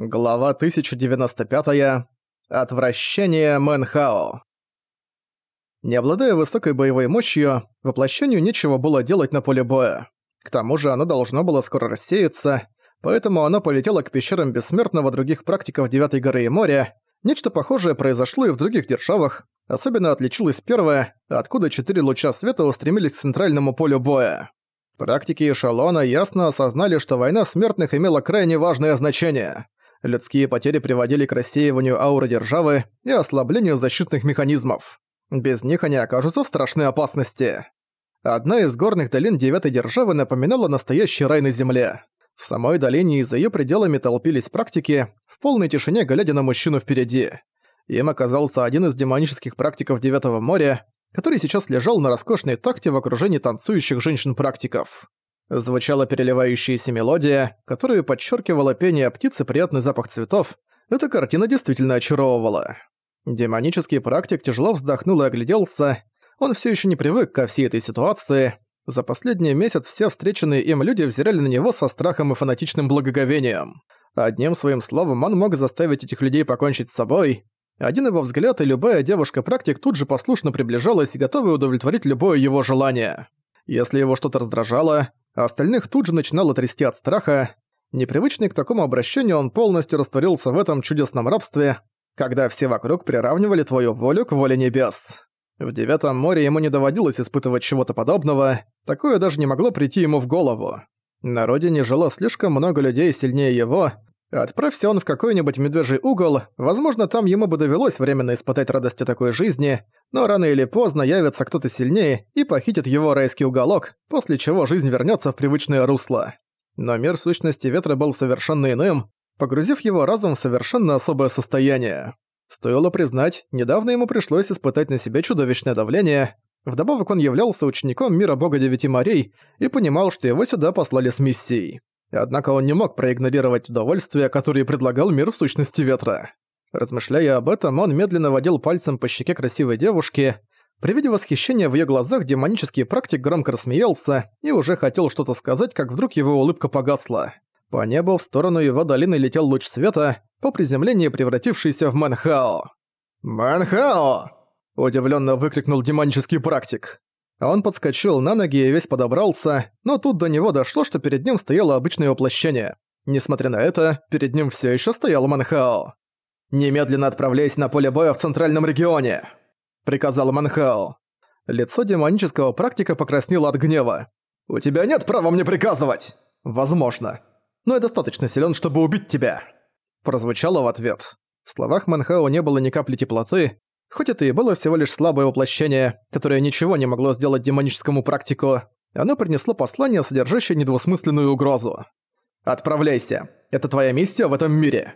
Глава 1095. Отвращение Мэнхао. Не обладая высокой боевой мощью, воплощению нечего было делать на поле боя. К тому же оно должно было скоро рассеяться, поэтому оно полетело к пещерам Бессмертного других практиков Девятой горы и моря. Нечто похожее произошло и в других державах, особенно отличилась первая, откуда четыре луча света устремились к центральному полю боя. Практики эшелона ясно осознали, что война смертных имела крайне важное значение – Людские потери приводили к рассеиванию ауры державы и ослаблению защитных механизмов. Без них они окажутся в страшной опасности. Одна из горных долин Девятой Державы напоминала настоящий рай на земле. В самой долине и за её пределами толпились практики, в полной тишине глядя на мужчину впереди. Им оказался один из демонических практиков Девятого моря, который сейчас лежал на роскошной такте в окружении танцующих женщин-практиков. Звучала переливающаяся мелодия, которую подчеркивала пение птиц и приятный запах цветов. Эта картина действительно очаровывала. Демонический практик тяжело вздохнул и огляделся. Он все еще не привык ко всей этой ситуации. За последний месяц все встреченные им люди взирали на него со страхом и фанатичным благоговением. Одним своим словом он мог заставить этих людей покончить с собой. Один его взгляд и любая девушка-практик тут же послушно приближалась и готова удовлетворить любое его желание. Если его что-то раздражало, остальных тут же начинало трясти от страха. Непривычный к такому обращению, он полностью растворился в этом чудесном рабстве, когда все вокруг приравнивали твою волю к воле небес. В Девятом море ему не доводилось испытывать чего-то подобного, такое даже не могло прийти ему в голову. На родине жило слишком много людей сильнее его, Отправься он в какой-нибудь медвежий угол, возможно, там ему бы довелось временно испытать радости такой жизни, но рано или поздно явится кто-то сильнее и похитит его райский уголок, после чего жизнь вернется в привычное русло. Но мир сущности ветра был совершенно иным, погрузив его разум в совершенно особое состояние. Стоило признать, недавно ему пришлось испытать на себе чудовищное давление, вдобавок он являлся учеником мира бога Девяти морей и понимал, что его сюда послали с миссией. Однако он не мог проигнорировать удовольствие, которое предлагал мир сущности ветра. Размышляя об этом, он медленно водил пальцем по щеке красивой девушки. При виде восхищения в её глазах демонический практик громко рассмеялся и уже хотел что-то сказать, как вдруг его улыбка погасла. По небу в сторону его долины летел луч света, по приземлении превратившийся в Манхао. «Манхао!» – удивлённо выкрикнул демонический практик. Он подскочил на ноги и весь подобрался, но тут до него дошло, что перед ним стояло обычное воплощение. Несмотря на это, перед ним все еще стоял Манхао. «Немедленно отправляйся на поле боя в центральном регионе!» – приказал Манхао. Лицо демонического практика покраснело от гнева. «У тебя нет права мне приказывать!» «Возможно. Но я достаточно силен, чтобы убить тебя!» Прозвучало в ответ. В словах Манхао не было ни капли теплоты, Хоть это и было всего лишь слабое воплощение, которое ничего не могло сделать демоническому практику, оно принесло послание, содержащее недвусмысленную угрозу. «Отправляйся. Это твоя миссия в этом мире.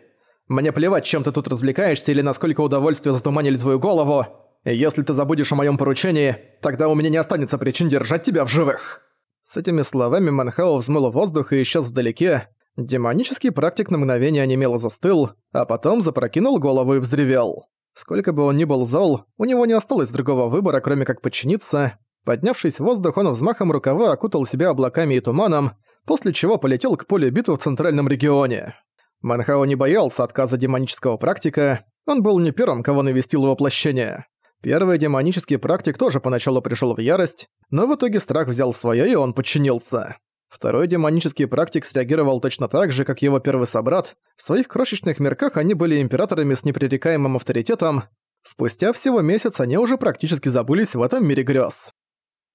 Мне плевать, чем ты тут развлекаешься или насколько удовольствия затуманили твою голову. Если ты забудешь о моем поручении, тогда у меня не останется причин держать тебя в живых». С этими словами Манхао взмыл воздух и исчез вдалеке. Демонический практик на мгновение онемело застыл, а потом запрокинул голову и взревел. Сколько бы он ни был зол, у него не осталось другого выбора, кроме как подчиниться. Поднявшись в воздух, он взмахом рукава окутал себя облаками и туманом, после чего полетел к полю битвы в центральном регионе. Манхао не боялся отказа демонического практика, он был не первым, кого навестил воплощение. Первый демонический практик тоже поначалу пришел в ярость, но в итоге страх взял своё и он подчинился. Второй демонический практик среагировал точно так же, как его первый собрат. В своих крошечных мирках они были императорами с непререкаемым авторитетом. Спустя всего месяц они уже практически забылись в этом мире грез.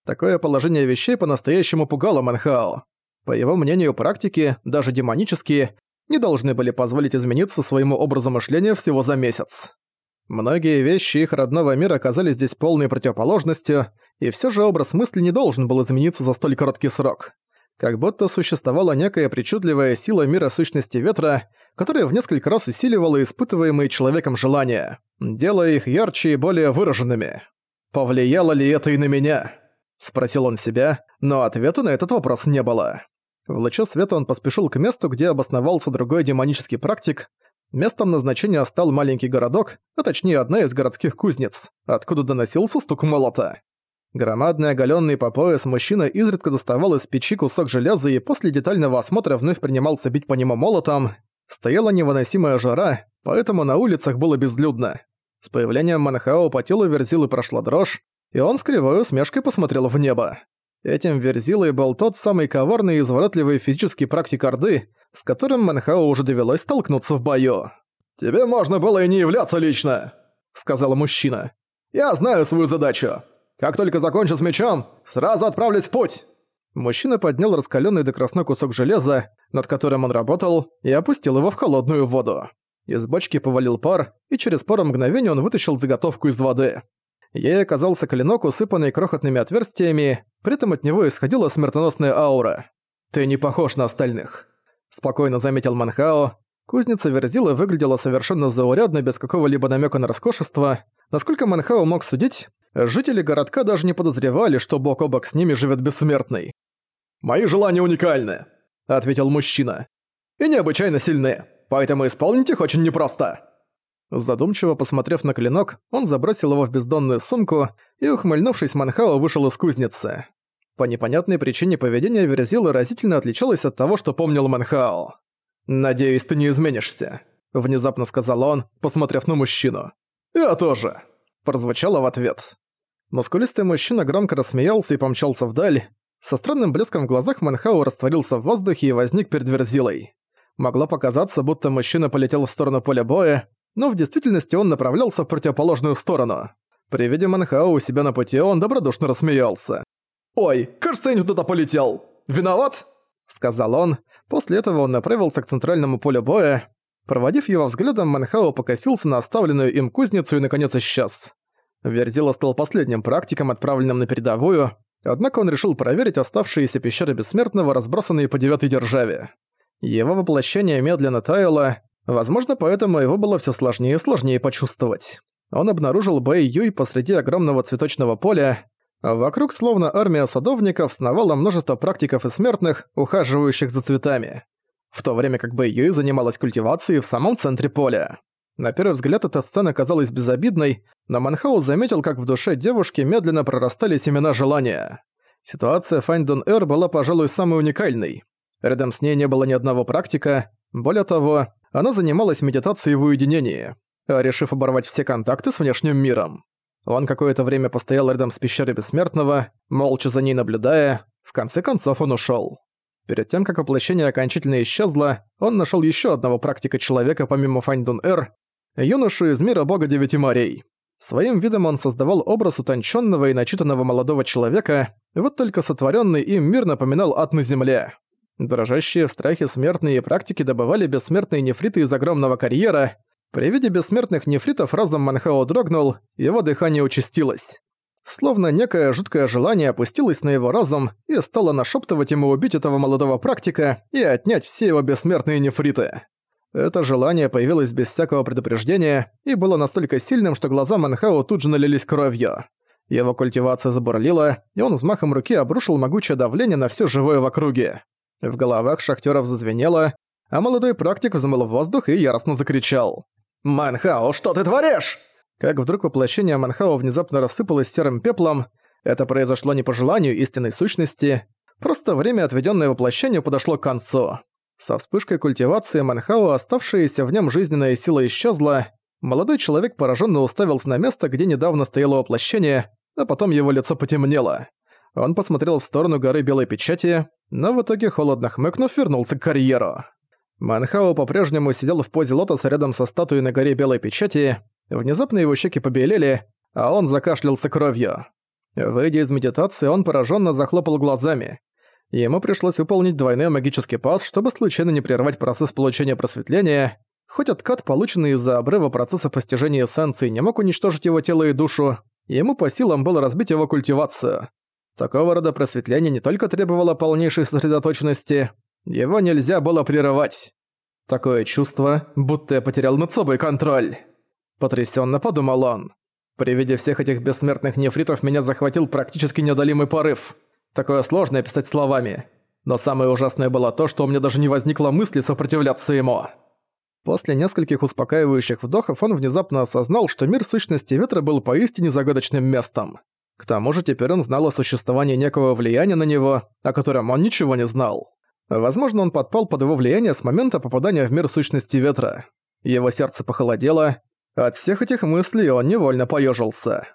Такое положение вещей по-настоящему пугало Манхао. По его мнению, практики, даже демонические, не должны были позволить измениться своему образу мышления всего за месяц. Многие вещи их родного мира оказались здесь полной противоположностью, и все же образ мысли не должен был измениться за столь короткий срок как будто существовала некая причудливая сила мира сущности ветра, которая в несколько раз усиливала испытываемые человеком желания, делая их ярче и более выраженными. «Повлияло ли это и на меня?» – спросил он себя, но ответа на этот вопрос не было. В луче света он поспешил к месту, где обосновался другой демонический практик. Местом назначения стал маленький городок, а точнее одна из городских кузнец, откуда доносился стук молота. Громадный оголенный по пояс мужчина изредка доставал из печи кусок железа и после детального осмотра вновь принимался бить по нему молотом. Стояла невыносимая жара, поэтому на улицах было безлюдно. С появлением Манхао по телу Верзилы прошла дрожь, и он с кривой усмешкой посмотрел в небо. Этим Верзилой был тот самый коварный и изворотливый физический практик Орды, с которым Манхао уже довелось столкнуться в бою. «Тебе можно было и не являться лично», — сказал мужчина. «Я знаю свою задачу. Как только закончу с мечом, сразу отправлюсь в путь!» Мужчина поднял раскаленный до красной кусок железа, над которым он работал, и опустил его в холодную воду. Из бочки повалил пар, и через пару мгновений он вытащил заготовку из воды. Ей оказался клинок, усыпанный крохотными отверстиями, при этом от него исходила смертоносная аура. «Ты не похож на остальных», — спокойно заметил Манхао. Кузница Верзила выглядела совершенно заурядно, без какого-либо намека на роскошество. Насколько Манхао мог судить, жители городка даже не подозревали, что бок о бок с ними живет бессмертный. «Мои желания уникальны», — ответил мужчина. «И необычайно сильны, поэтому исполнить их очень непросто». Задумчиво посмотрев на клинок, он забросил его в бездонную сумку и, ухмыльнувшись, Манхао вышел из кузницы. По непонятной причине поведение Верзила разительно отличалось от того, что помнил Манхао. «Надеюсь, ты не изменишься», — внезапно сказал он, посмотрев на мужчину. «Я тоже», — прозвучало в ответ. Мускулистый мужчина громко рассмеялся и помчался вдаль. Со странным блеском в глазах Манхау растворился в воздухе и возник перед Верзилой. Могло показаться, будто мужчина полетел в сторону поля боя, но в действительности он направлялся в противоположную сторону. При виде Манхау у себя на пути он добродушно рассмеялся. «Ой, кажется, я не туда полетел. Виноват?» Сказал он. После этого он направился к центральному полю боя. Проводив его взглядом, Манхау покосился на оставленную им кузницу и наконец исчез. Верзила стал последним практиком, отправленным на передовую, однако он решил проверить оставшиеся пещеры Бессмертного, разбросанные по девятой державе. Его воплощение медленно таяло, возможно, поэтому его было все сложнее и сложнее почувствовать. Он обнаружил Бэй Юй посреди огромного цветочного поля. Вокруг, словно армия садовников, сновало множество практиков и смертных, ухаживающих за цветами. В то время как Бэй Юй занималась культивацией в самом центре поля. На первый взгляд эта сцена казалась безобидной, но Манхау заметил, как в душе девушки медленно прорастали семена желания. Ситуация Файндон Эр была, пожалуй, самой уникальной. Рядом с ней не было ни одного практика, более того, она занималась медитацией в уединении, решив оборвать все контакты с внешним миром. Он какое-то время постоял рядом с пещерой Бессмертного, молча за ней наблюдая, в конце концов он ушёл. Перед тем, как воплощение окончательно исчезло, он нашёл ещё одного практика человека помимо Файндун Эр, юношу из мира бога Девяти морей. Своим видом он создавал образ утонченного и начитанного молодого человека, вот только сотворенный им мир напоминал ад на земле. Дрожащие в страхе смертные практики добывали бессмертные нефриты из огромного карьера. При виде бессмертных нефритов разом Манхао дрогнул, его дыхание участилось. Словно некое жуткое желание опустилось на его разум и стало нашептывать ему убить этого молодого практика и отнять все его бессмертные нефриты. Это желание появилось без всякого предупреждения и было настолько сильным, что глаза Манхао тут же налились кровью. Его культивация забурлила, и он взмахом руки обрушил могучее давление на все живое в округе. В головах шахтеров зазвенело, а молодой практик взмыл в воздух и яростно закричал. «Манхао, что ты творишь?» Как вдруг воплощение Манхао внезапно рассыпалось серым пеплом, это произошло не по желанию истинной сущности, просто время, отведенное воплощению, подошло к концу. Со вспышкой культивации Манхао оставшаяся в нем жизненная сила исчезла. Молодой человек пораженно уставился на место, где недавно стояло воплощение, а потом его лицо потемнело. Он посмотрел в сторону горы Белой Печати, но в итоге, холодно хмыкнув, вернулся к карьеру. Манхао по-прежнему сидел в позе лотоса рядом со статуей на горе Белой Печати. Внезапно его щеки побелели, а он закашлялся кровью. Выйдя из медитации, он пораженно захлопал глазами. Ему пришлось выполнить двойной магический пас, чтобы случайно не прервать процесс получения просветления. Хоть откат, полученный из-за обрыва процесса постижения эссенции, не мог уничтожить его тело и душу, ему по силам было разбить его культивацию. Такого рода просветление не только требовало полнейшей сосредоточенности, его нельзя было прерывать. Такое чувство, будто я потерял над собой контроль. Потрясенно подумал он. При виде всех этих бессмертных нефритов меня захватил практически неодолимый порыв. Такое сложно описать словами. Но самое ужасное было то, что у меня даже не возникло мысли сопротивляться ему. После нескольких успокаивающих вдохов он внезапно осознал, что мир сущности ветра был поистине загадочным местом. К тому же теперь он знал о существовании некого влияния на него, о котором он ничего не знал. Возможно, он подпал под его влияние с момента попадания в мир сущности ветра. Его сердце похолодело. От всех этих мыслей он невольно поежился.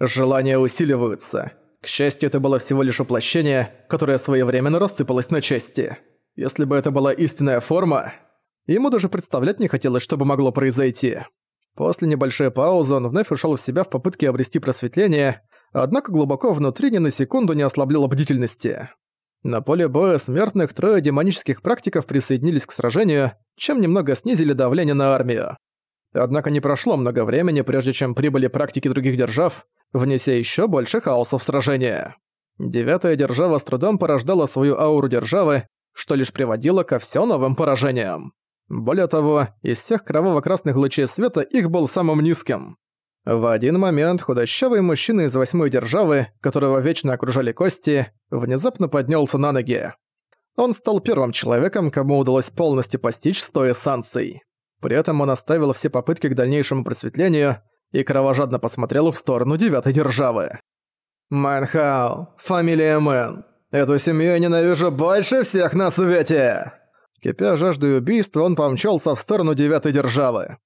Желания усиливаются. К счастью, это было всего лишь воплощение, которое своевременно рассыпалось на части. Если бы это была истинная форма, ему даже представлять не хотелось, что бы могло произойти. После небольшой паузы он вновь ушел в себя в попытке обрести просветление, однако глубоко внутри ни на секунду не ослаблял бдительности. На поле боя смертных трое демонических практиков присоединились к сражению, чем немного снизили давление на армию. Однако не прошло много времени, прежде чем прибыли практики других держав, внеся еще больше хаоса в сражение. Девятая держава с трудом порождала свою ауру державы, что лишь приводило ко все новым поражениям. Более того, из всех кроваво-красных лучей света их был самым низким. В один момент худощавый мужчина из восьмой державы, которого вечно окружали кости, внезапно поднялся на ноги. Он стал первым человеком, кому удалось полностью постичь сто эссанций. При этом он оставил все попытки к дальнейшему просветлению и кровожадно посмотрел в сторону девятой державы. «Мэнхао, фамилия Мэн. Эту семью я ненавижу больше всех на свете!» Кипя жаждой убийства, он помчался в сторону девятой державы.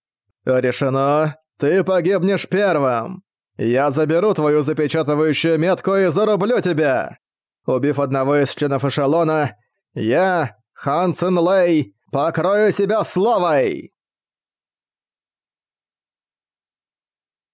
«Решено. Ты погибнешь первым. Я заберу твою запечатывающую метку и зарублю тебя. Убив одного из членов эшелона, я, Хан Цин Лэй, покрою себя славой!»